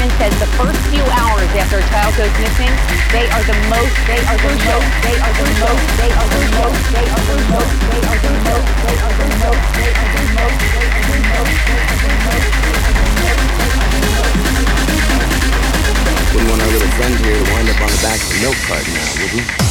Department says the first few hours after a child goes missing, they are the most, they are the most, they are the most, they are the most, they are the most, they are the most, they are the most, they are the most, they are the most, they are the most, They are the Wouldn't want our little friend here to wind up on the back of a milk carton now, would we?